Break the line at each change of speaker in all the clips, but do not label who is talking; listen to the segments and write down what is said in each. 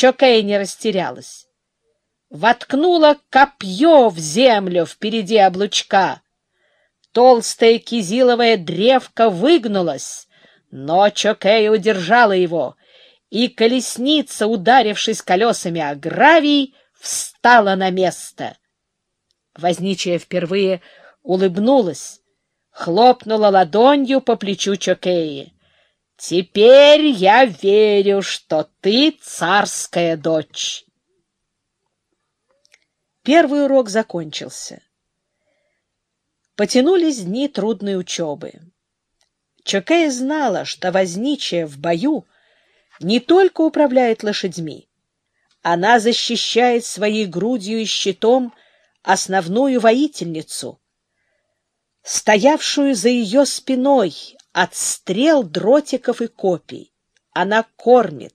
Чокей не растерялась. Воткнула копье в землю впереди облучка. Толстая кизиловая древка выгнулась, но Чокей удержала его, и колесница, ударившись колесами о гравий, встала на место. Возничая впервые улыбнулась, хлопнула ладонью по плечу Чокеи. «Теперь я верю, что ты царская дочь». Первый урок закончился. Потянулись дни трудной учебы. Чокея знала, что возничая в бою не только управляет лошадьми, она защищает своей грудью и щитом основную воительницу, стоявшую за ее спиной от стрел, дротиков и копий. Она кормит,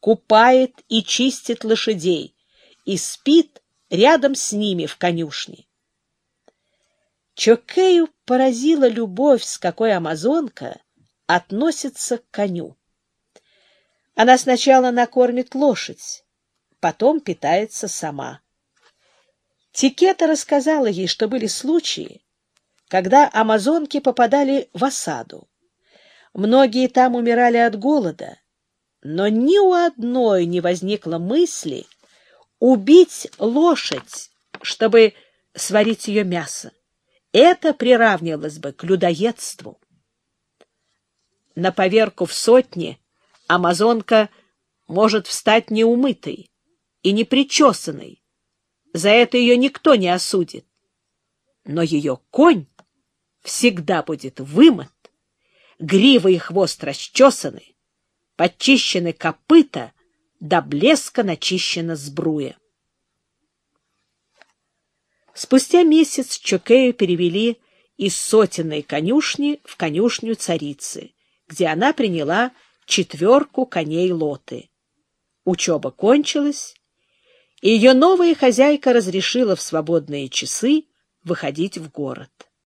купает и чистит лошадей и спит рядом с ними в конюшне. Чокею поразила любовь, с какой амазонка относится к коню. Она сначала накормит лошадь, потом питается сама. Тикета рассказала ей, что были случаи, когда амазонки попадали в осаду. Многие там умирали от голода, но ни у одной не возникло мысли убить лошадь, чтобы сварить ее мясо. Это приравнивалось бы к людоедству. На поверку в сотне амазонка может встать неумытой и непричесанной. За это ее никто не осудит. Но ее конь всегда будет вымыт, грива и хвост расчесаны, подчищены копыта, до блеска начищена сбруя. Спустя месяц Чокею перевели из сотенной конюшни в конюшню царицы, где она приняла четверку коней Лоты. Учеба кончилась, и ее новая хозяйка разрешила в свободные часы выходить в город.